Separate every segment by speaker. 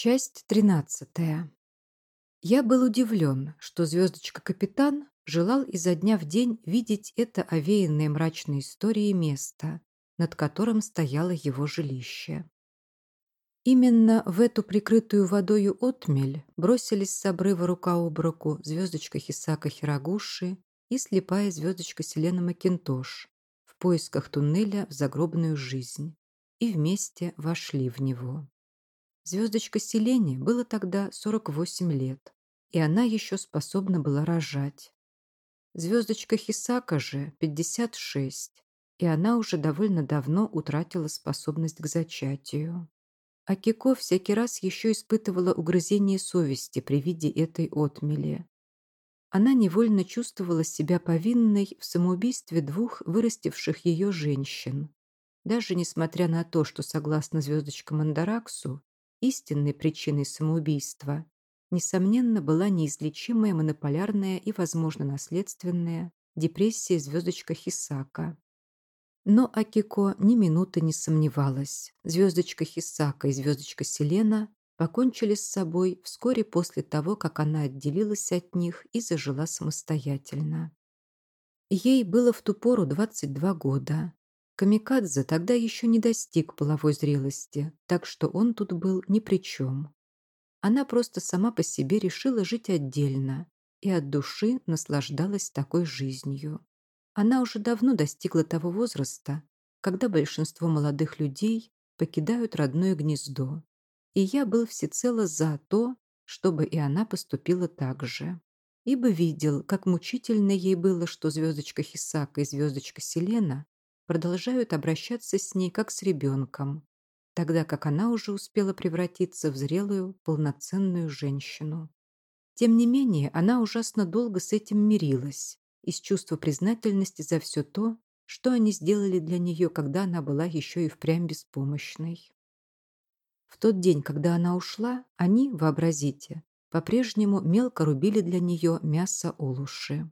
Speaker 1: Часть тринадцатая. Я был удивлен, что звездочка-капитан желал изо дня в день видеть это овеянное мрачной историей место, над которым стояло его жилище. Именно в эту прикрытую водою отмель бросились с обрыва рука об руку звездочка Хисака Хирагуши и слепая звездочка Селена Макинтош в поисках туннеля в загробную жизнь и вместе вошли в него. Звездочка Селене было тогда 48 лет, и она еще способна была рожать. Звездочка Хисака же 56, и она уже довольно давно утратила способность к зачатию. Акико всякий раз еще испытывала угрызение совести при виде этой отмели. Она невольно чувствовала себя повинной в самоубийстве двух вырастивших ее женщин. Даже несмотря на то, что, согласно звездочка Мандараксу, Истинной причиной самоубийства, несомненно, была неизлечимая монополярная и, возможно, наследственная депрессия звездочка Хисака. Но Акико ни минуты не сомневалась. Звездочка Хисака и звездочка Селена покончили с собой вскоре после того, как она отделилась от них и зажила самостоятельно. Ей было в ту пору 22 года, Камикадзе тогда еще не достиг половой зрелости, так что он тут был ни при чем. Она просто сама по себе решила жить отдельно и от души наслаждалась такой жизнью. Она уже давно достигла того возраста, когда большинство молодых людей покидают родное гнездо, и я был всецело за то, чтобы и она поступила так же. Ибо видел, как мучительно ей было, что звездочка Хисака и звездочка Селена продолжают обращаться с ней как с ребенком, тогда как она уже успела превратиться в зрелую, полноценную женщину. Тем не менее, она ужасно долго с этим мирилась, из чувства признательности за все то, что они сделали для нее, когда она была еще и впрямь беспомощной. В тот день, когда она ушла, они, вообразите, по-прежнему мелко рубили для нее мясо олуши.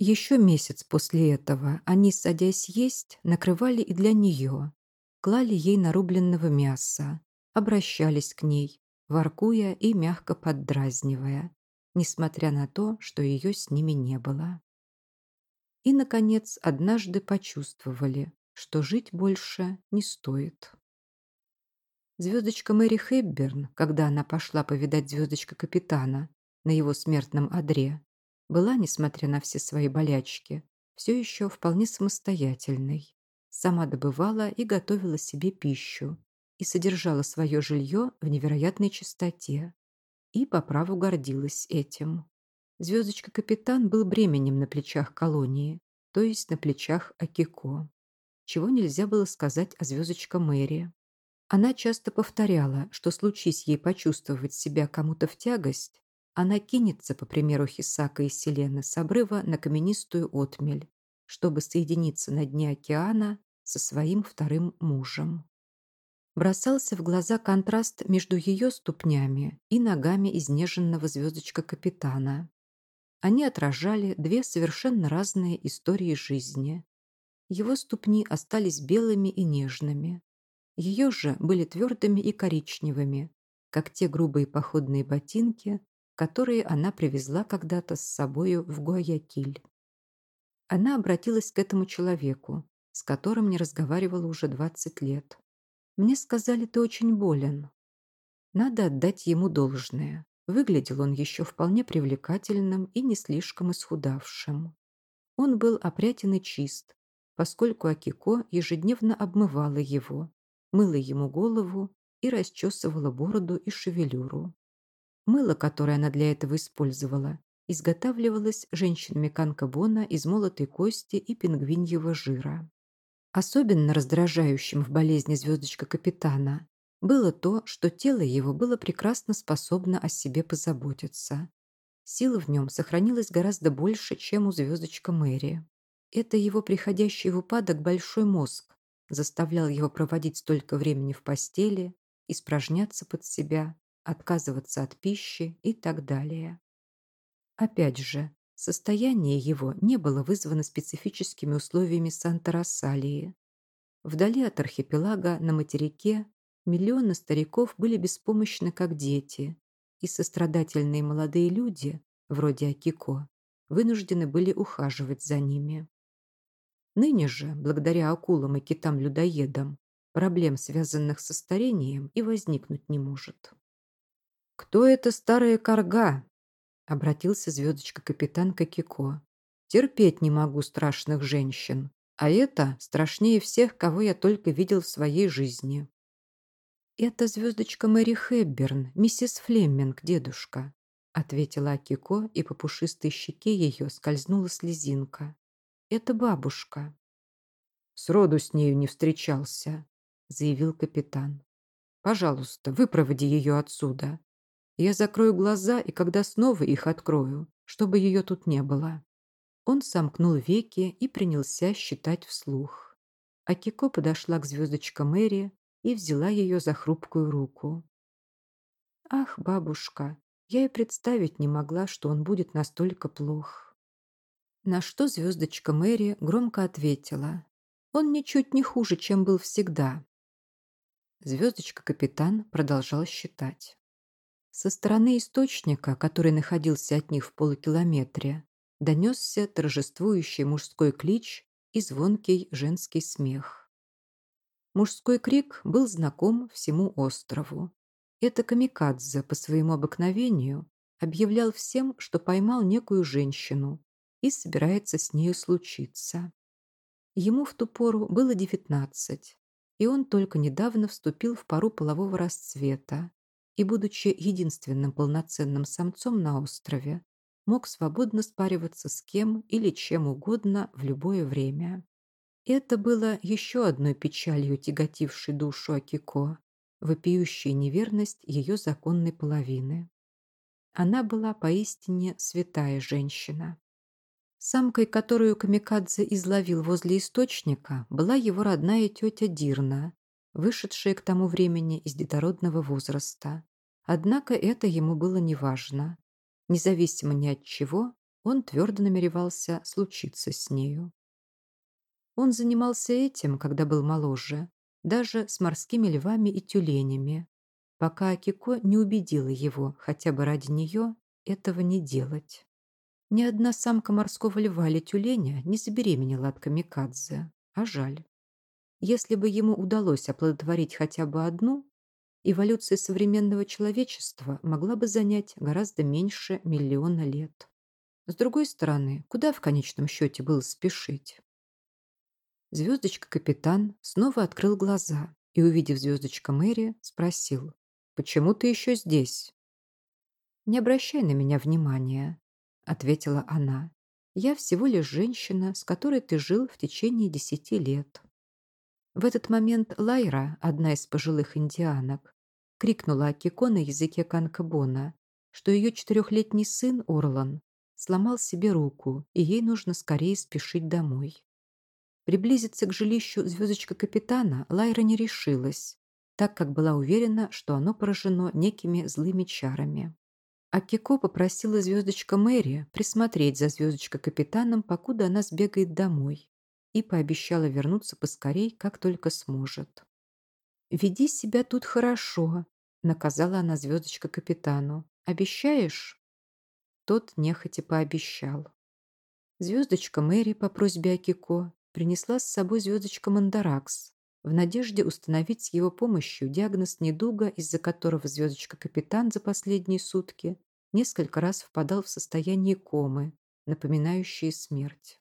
Speaker 1: Еще месяц после этого они, садясь есть, накрывали и для нее, клали ей нарубленного мяса, обращались к ней, воркуя и мягко поддразнивая, несмотря на то, что ее с ними не было. И, наконец, однажды почувствовали, что жить больше не стоит. Звездочка Мэри Хэбберн, когда она пошла повидать звездочка капитана на его смертном одре, была, несмотря на все свои болячки, все еще вполне самостоятельной. Сама добывала и готовила себе пищу и содержала свое жилье в невероятной чистоте. И по праву гордилась этим. Звездочка-капитан был бременем на плечах колонии, то есть на плечах Акико. Чего нельзя было сказать о звездочка Мэри. Она часто повторяла, что случись ей почувствовать себя кому-то в тягость, она кинется, по примеру Хисака и Селены, с обрыва на каменистую отмель, чтобы соединиться на дне океана со своим вторым мужем. Бросался в глаза контраст между ее ступнями и ногами изнеженного звездочка капитана. Они отражали две совершенно разные истории жизни. Его ступни остались белыми и нежными. Ее же были твердыми и коричневыми, как те грубые походные ботинки, которые она привезла когда-то с собою в Гуаякиль. Она обратилась к этому человеку, с которым не разговаривала уже 20 лет. «Мне сказали, ты очень болен». Надо отдать ему должное. Выглядел он еще вполне привлекательным и не слишком исхудавшим. Он был опрятен и чист, поскольку Акико ежедневно обмывала его, мыла ему голову и расчесывала бороду и шевелюру. Мыло, которое она для этого использовала, изготавливалось женщинами Канкабона из молотой кости и пингвиньего жира. Особенно раздражающим в болезни звездочка капитана было то, что тело его было прекрасно способно о себе позаботиться. Силы в нем сохранилось гораздо больше, чем у звездочка Мэри. Это его приходящий в упадок большой мозг заставлял его проводить столько времени в постели, испражняться под себя, отказываться от пищи и так далее. Опять же, состояние его не было вызвано специфическими условиями Санта-Рассалии. Вдали от архипелага на материке Миллионы стариков были беспомощны, как дети, и сострадательные молодые люди, вроде Акико, вынуждены были ухаживать за ними. Ныне же, благодаря акулам и китам-людоедам, проблем, связанных со старением, и возникнуть не может. «Кто эта старая корга?» — обратился звездочка-капитан Кокико. «Терпеть не могу страшных женщин, а это страшнее всех, кого я только видел в своей жизни». «Это звездочка Мэри Хэбберн, миссис Флеминг, дедушка», — ответила Акико, и по пушистой щеке ее скользнула слезинка. «Это бабушка». «Сроду с нею не встречался», — заявил капитан. «Пожалуйста, выпроводи ее отсюда. Я закрою глаза, и когда снова их открою, чтобы ее тут не было». Он сомкнул веки и принялся считать вслух. Акико подошла к звездочке Мэри и взяла ее за хрупкую руку. «Ах, бабушка, я и представить не могла, что он будет настолько плох». На что звездочка Мэри громко ответила. «Он ничуть не хуже, чем был всегда. Звездочка-капитан продолжал считать. Со стороны источника, который находился от них в полукилометре, донесся торжествующий мужской клич и звонкий женский смех. Мужской крик был знаком всему острову. Это Камикадзе по своему обыкновению объявлял всем, что поймал некую женщину и собирается с нею случиться. Ему в ту пору было девятнадцать, и он только недавно вступил в пару полового расцвета и, будучи единственным полноценным самцом на острове, мог свободно спариваться с кем или чем угодно в любое время. Это было еще одной печалью, тяготившей душу Акико, вопиющей неверность ее законной половины. Она была поистине святая женщина. Самкой, которую Камикадзе изловил возле источника, была его родная тетя Дирна, вышедшая к тому времени из детородного возраста. Однако это ему было неважно. Независимо ни от чего, он твердо намеревался случиться с нею. Он занимался этим, когда был моложе, даже с морскими львами и тюленями, пока Акико не убедила его хотя бы ради нее этого не делать. Ни одна самка морского льва или тюленя не забеременела от камикадзе, а жаль. Если бы ему удалось оплодотворить хотя бы одну, эволюция современного человечества могла бы занять гораздо меньше миллиона лет. С другой стороны, куда в конечном счете было спешить? Звездочка-капитан снова открыл глаза и, увидев звездочка Мэри, спросил, «Почему ты еще здесь?» «Не обращай на меня внимания», ответила она. «Я всего лишь женщина, с которой ты жил в течение десяти лет». В этот момент Лайра, одна из пожилых индианок, крикнула Акико на языке Канкабона, что ее четырехлетний сын Орлан сломал себе руку, и ей нужно скорее спешить домой. Приблизиться к жилищу звездочка капитана Лайра не решилась, так как была уверена, что оно поражено некими злыми чарами. Акико попросила звездочка Мэри присмотреть за звездочка капитаном, покуда она сбегает домой, и пообещала вернуться поскорей, как только сможет. «Веди себя тут хорошо», — наказала она звездочка капитану. «Обещаешь?» Тот нехотя пообещал. Звездочка Мэри по просьбе Акико принесла с собой звездочка Мандаракс в надежде установить с его помощью диагноз недуга, из-за которого звездочка-капитан за последние сутки несколько раз впадал в состояние комы, напоминающее смерть.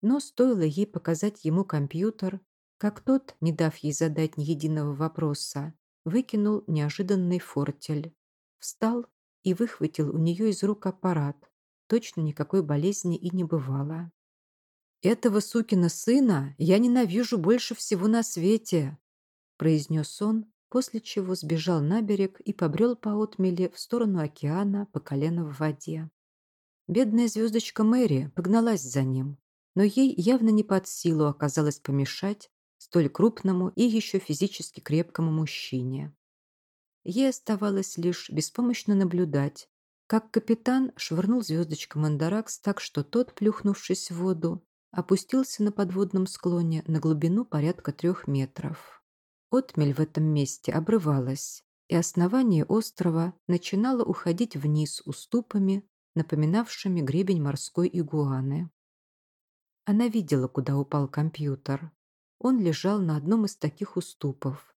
Speaker 1: Но стоило ей показать ему компьютер, как тот, не дав ей задать ни единого вопроса, выкинул неожиданный фортель, встал и выхватил у нее из рук аппарат. Точно никакой болезни и не бывало. «Этого сукина сына я ненавижу больше всего на свете», произнес он, после чего сбежал на берег и побрел по отмеле в сторону океана по колено в воде. Бедная звездочка Мэри погналась за ним, но ей явно не под силу оказалось помешать столь крупному и еще физически крепкому мужчине. Ей оставалось лишь беспомощно наблюдать, как капитан швырнул звездочка Мандаракс так, что тот, плюхнувшись в воду, опустился на подводном склоне на глубину порядка трех метров. Отмель в этом месте обрывалась, и основание острова начинало уходить вниз уступами, напоминавшими гребень морской игуаны. Она видела, куда упал компьютер. Он лежал на одном из таких уступов.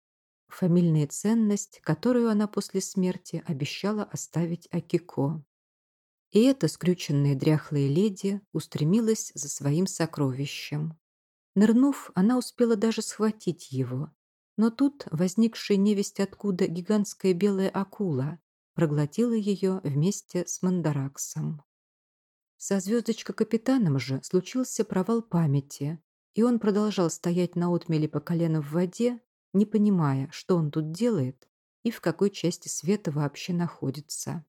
Speaker 1: Фамильная ценность, которую она после смерти обещала оставить Акико. И эта скрюченная дряхлая леди устремилась за своим сокровищем. Нырнув, она успела даже схватить его. Но тут возникшая невесть откуда гигантская белая акула проглотила ее вместе с Мандараксом. Со звездочка-капитаном же случился провал памяти, и он продолжал стоять на отмеле по колено в воде, не понимая, что он тут делает и в какой части света вообще находится.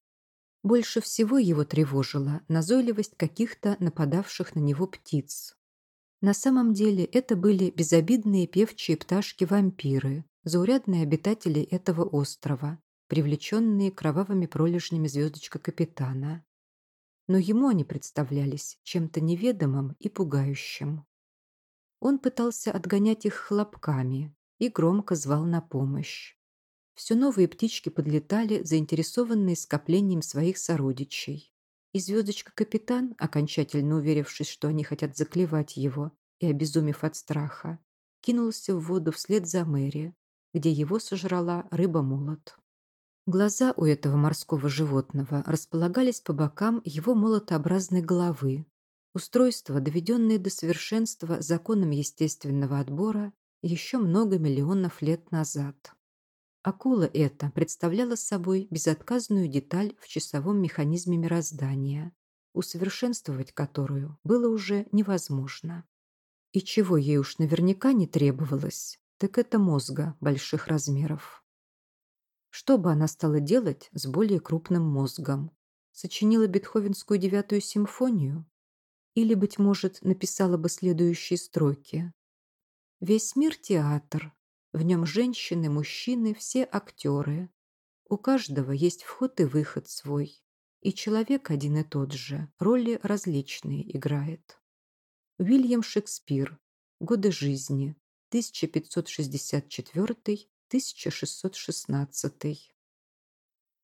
Speaker 1: Больше всего его тревожила назойливость каких-то нападавших на него птиц. На самом деле это были безобидные певчие пташки-вампиры, заурядные обитатели этого острова, привлеченные кровавыми пролежнями звездочка капитана. Но ему они представлялись чем-то неведомым и пугающим. Он пытался отгонять их хлопками и громко звал на помощь. Все новые птички подлетали, заинтересованные скоплением своих сородичей. И звездочка-капитан, окончательно уверившись, что они хотят заклевать его, и обезумев от страха, кинулся в воду вслед за Мэри, где его сожрала рыба-молот. Глаза у этого морского животного располагались по бокам его молотообразной головы. Устройство, доведенное до совершенства законом естественного отбора еще много миллионов лет назад. Акула эта представляла собой безотказную деталь в часовом механизме мироздания, усовершенствовать которую было уже невозможно. И чего ей уж наверняка не требовалось, так это мозга больших размеров. Что бы она стала делать с более крупным мозгом? Сочинила Бетховенскую девятую симфонию? Или, быть может, написала бы следующие строки? «Весь мир – театр, в нем женщины, мужчины, все актеры. У каждого есть вход и выход свой. И человек один и тот же, роли различные играет. Уильям Шекспир. Годы жизни. 1564-1616.